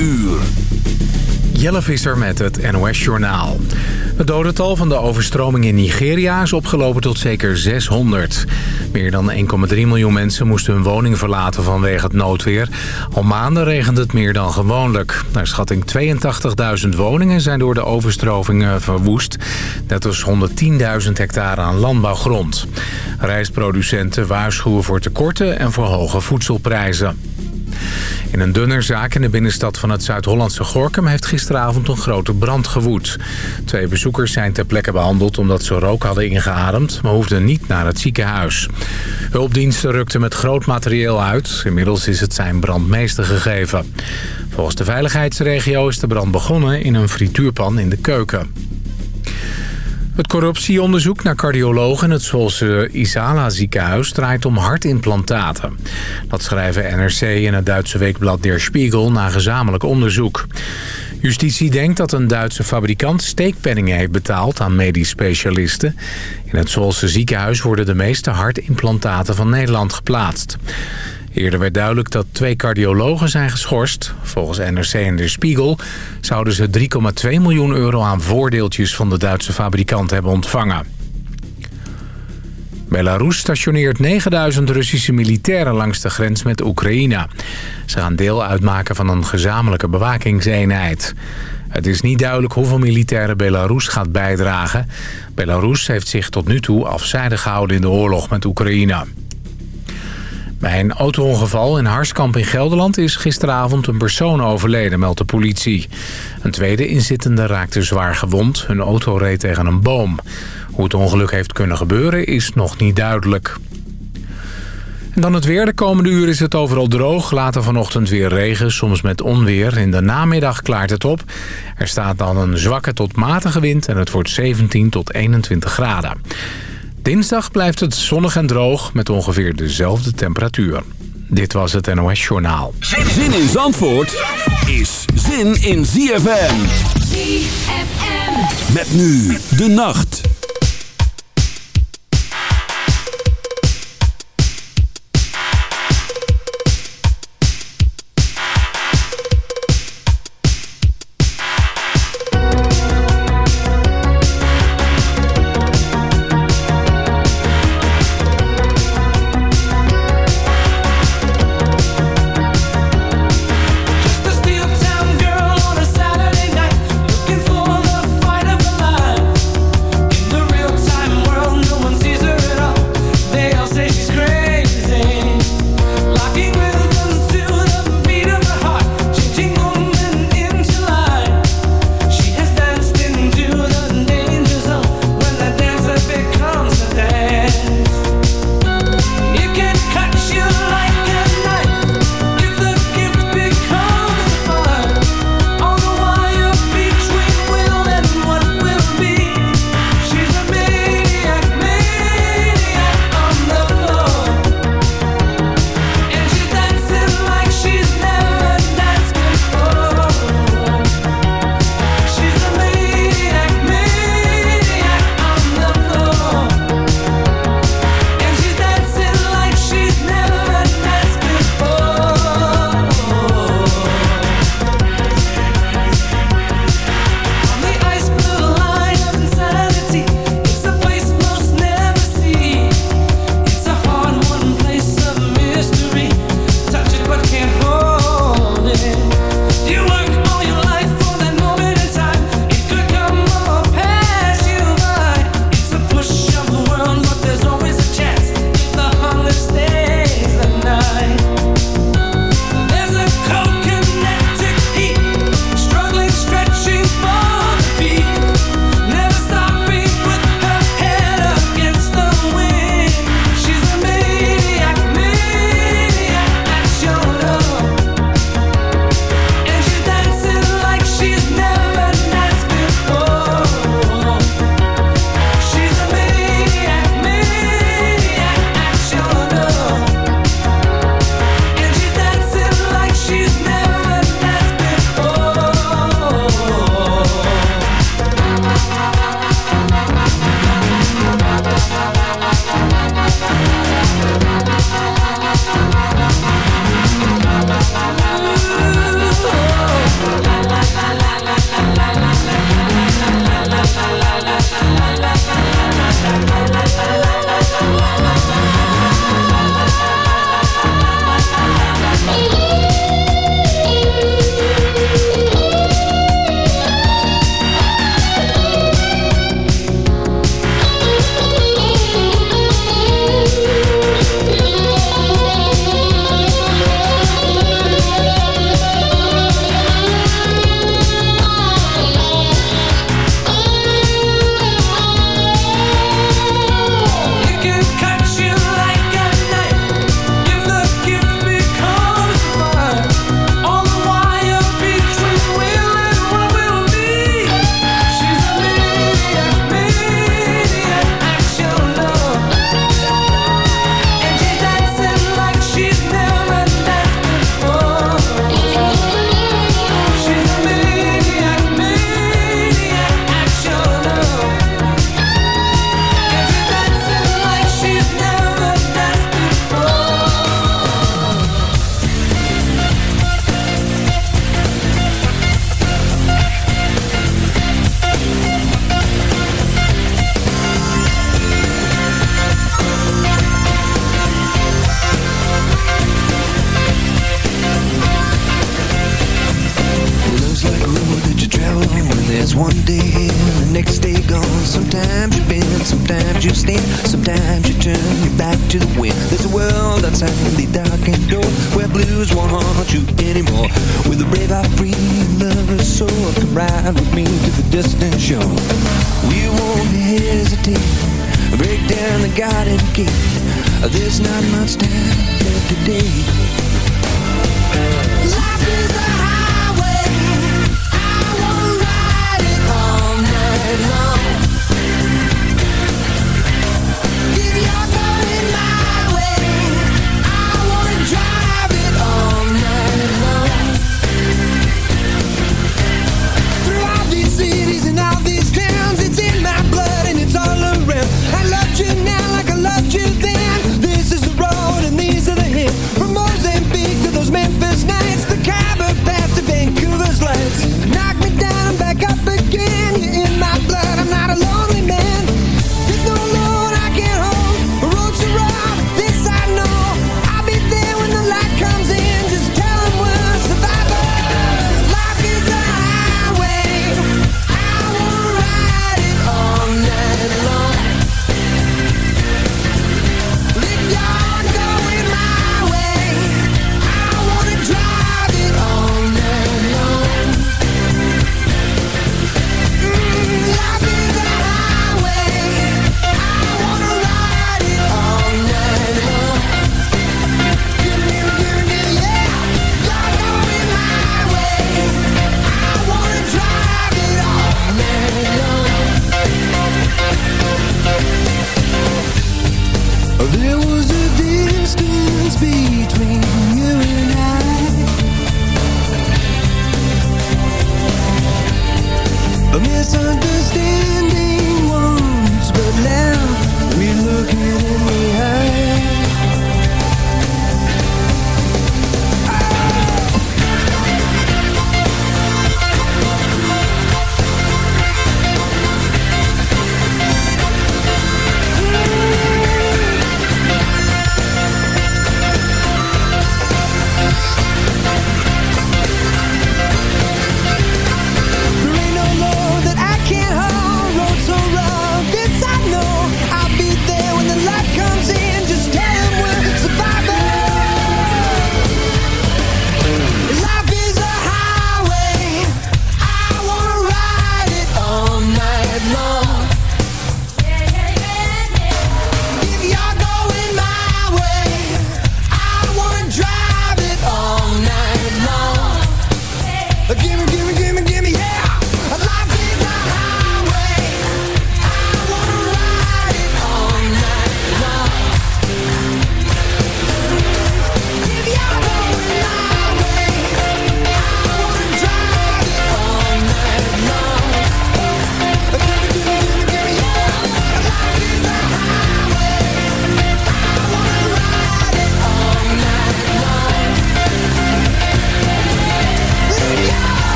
uur. Jelle Visser met het NOS-journaal. Het dodental van de overstroming in Nigeria is opgelopen tot zeker 600. Meer dan 1,3 miljoen mensen moesten hun woning verlaten vanwege het noodweer. Al maanden regent het meer dan gewoonlijk. Naar schatting 82.000 woningen zijn door de overstromingen verwoest. Net als 110.000 hectare aan landbouwgrond. Rijstproducenten waarschuwen voor tekorten en voor hoge voedselprijzen. In een dunnerzaak in de binnenstad van het Zuid-Hollandse Gorkum... heeft gisteravond een grote brand gewoed. Twee bezoekers zijn ter plekke behandeld omdat ze rook hadden ingeademd... maar hoefden niet naar het ziekenhuis. Hulpdiensten rukten met groot materieel uit. Inmiddels is het zijn brandmeester gegeven. Volgens de veiligheidsregio is de brand begonnen in een frituurpan in de keuken. Het corruptieonderzoek naar cardiologen in het Zwolse Isala ziekenhuis draait om hartimplantaten. Dat schrijven NRC en het Duitse weekblad Der Spiegel na gezamenlijk onderzoek. Justitie denkt dat een Duitse fabrikant steekpenningen heeft betaald aan medisch specialisten. In het Zwolse ziekenhuis worden de meeste hartimplantaten van Nederland geplaatst. Eerder werd duidelijk dat twee cardiologen zijn geschorst. Volgens NRC en De Spiegel zouden ze 3,2 miljoen euro aan voordeeltjes van de Duitse fabrikant hebben ontvangen. Belarus stationeert 9000 Russische militairen langs de grens met Oekraïne. Ze gaan deel uitmaken van een gezamenlijke bewakingseenheid. Het is niet duidelijk hoeveel militairen Belarus gaat bijdragen. Belarus heeft zich tot nu toe afzijdig gehouden in de oorlog met Oekraïne. Bij een autoongeval in Harskamp in Gelderland is gisteravond een persoon overleden, meldt de politie. Een tweede inzittende raakte zwaar gewond. Hun auto reed tegen een boom. Hoe het ongeluk heeft kunnen gebeuren is nog niet duidelijk. En dan het weer. De komende uur is het overal droog. Later vanochtend weer regen, soms met onweer. In de namiddag klaart het op. Er staat dan een zwakke tot matige wind en het wordt 17 tot 21 graden. Dinsdag blijft het zonnig en droog met ongeveer dezelfde temperatuur. Dit was het NOS Journaal. Zin in Zandvoort is zin in ZFM. ZFM. Met nu de nacht.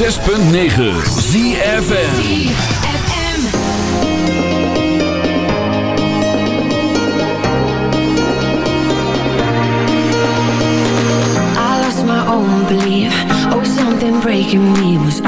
106.9 ZFN I lost my own belief. Oh something breaking me was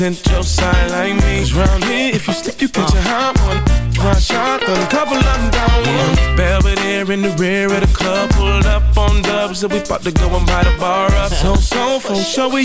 represent your side like me. Round here, if you slip, you catch a hot one. One shot, then a couple of them down one. Belvedere in the rear of the club, pulled up on dubs, so we about to go and buy the bar up. So, so, for sure we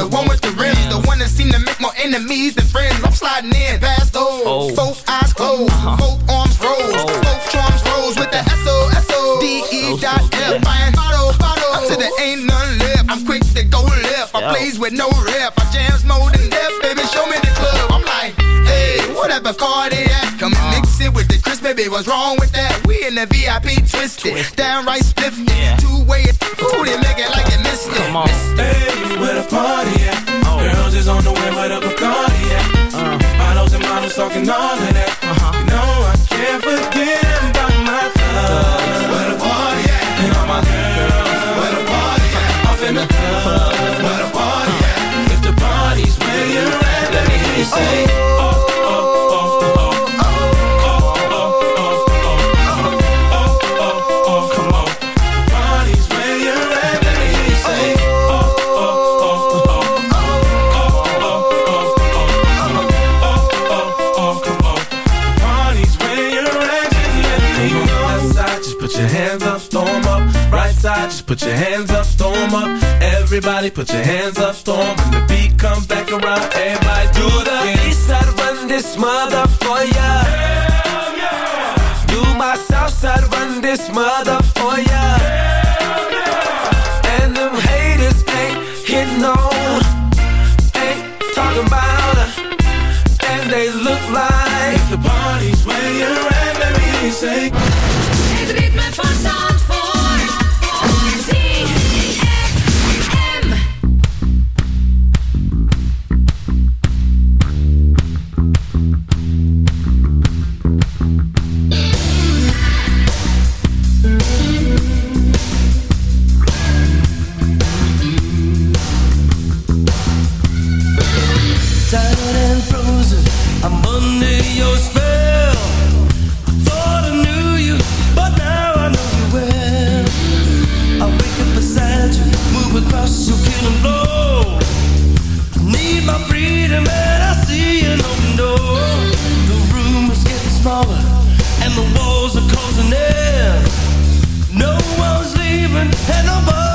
the one with the seem to make more enemies than friends. I'm sliding in past those. Both eyes closed, both arms rose, both charms rose with the S O S O D E dot F. Fine, bottle, bottle. Up to the ain't none left. I'm quick to go left. I plays with no rep. I jams more than death, baby. Show me the club. I'm like, hey, whatever car they at. Come and mix it with the Chris, baby. What's wrong with that? We in the VIP twisted, downright spiffed. Two way, ooh, they make it like they missed it. Come on. Hey, where the party at? on the way, but the Bacardi, yeah. Uh. Models and models talking all that. Put your hands up, storm up. Everybody put your hands up, throw 'em. When the beat comes back around, everybody do the East side run this mother for ya. Do my south side run this mother for ya. And them haters ain't hitting on, ain't talking about her. And they look like If the party's where you're at, let me hear you say. Het ritme even, and nobody.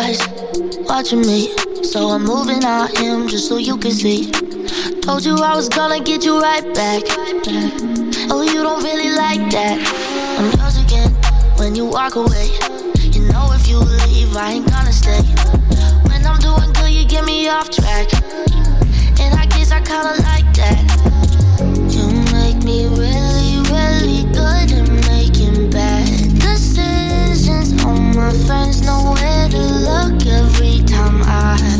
Eyes watching me. So I'm moving out him just so you can see. Told you I was gonna get you right back. Oh, you don't really like that. I'm yours again when you walk away. You know if you leave, I ain't gonna stay. When I'm doing good, you get me off track. And I guess I kinda like that. Friends know where to look every time I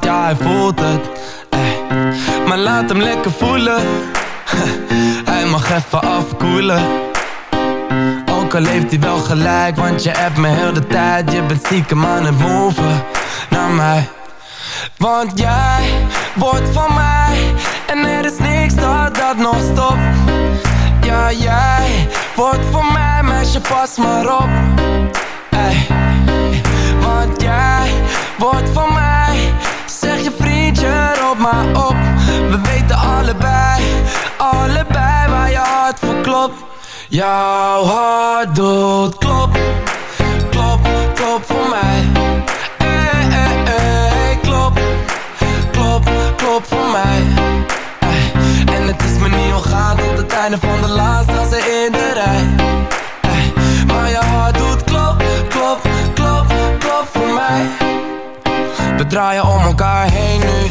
ja hij voelt het. Eh. Maar laat hem lekker voelen. Hij mag even afkoelen. Ook al heeft hij wel gelijk Want je hebt me heel de tijd. Je bent stiekem man het move Naar mij. Want jij wordt van mij En er is niks dat dat nog stopt. Ja jij wordt van mij Meisje pas maar op. Eh. Want jij wordt van op. We weten allebei, allebei waar je hart voor klopt. Jouw hart doet klop, klop, klop voor mij. Hey, hey, hey, Klop, klop, klop voor mij. En het is me niet ongaan tot het einde van de laatste als in de rij. Maar je hart doet klop, klop, klop, klop voor mij. We draaien om elkaar heen nu.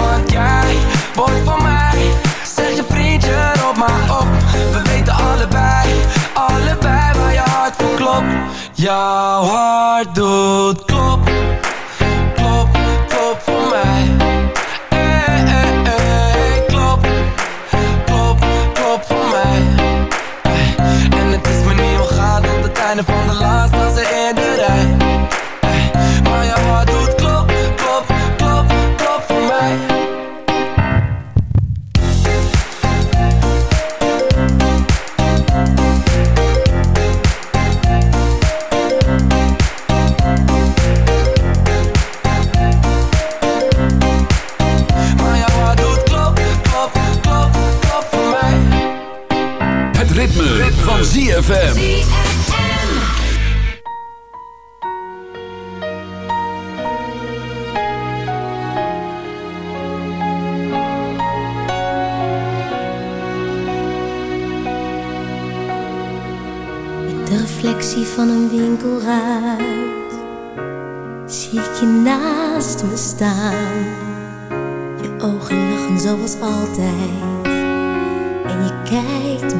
Want jij wordt van mij. Zeg je vriendje, op maar op. We weten allebei, allebei waar je hart voor klopt. Jouw hart doet klop, ZFM. De reflectie van een winkelruit Zie ik je naast me staan Je ogen lachen zoals altijd En je kijkt me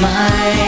mind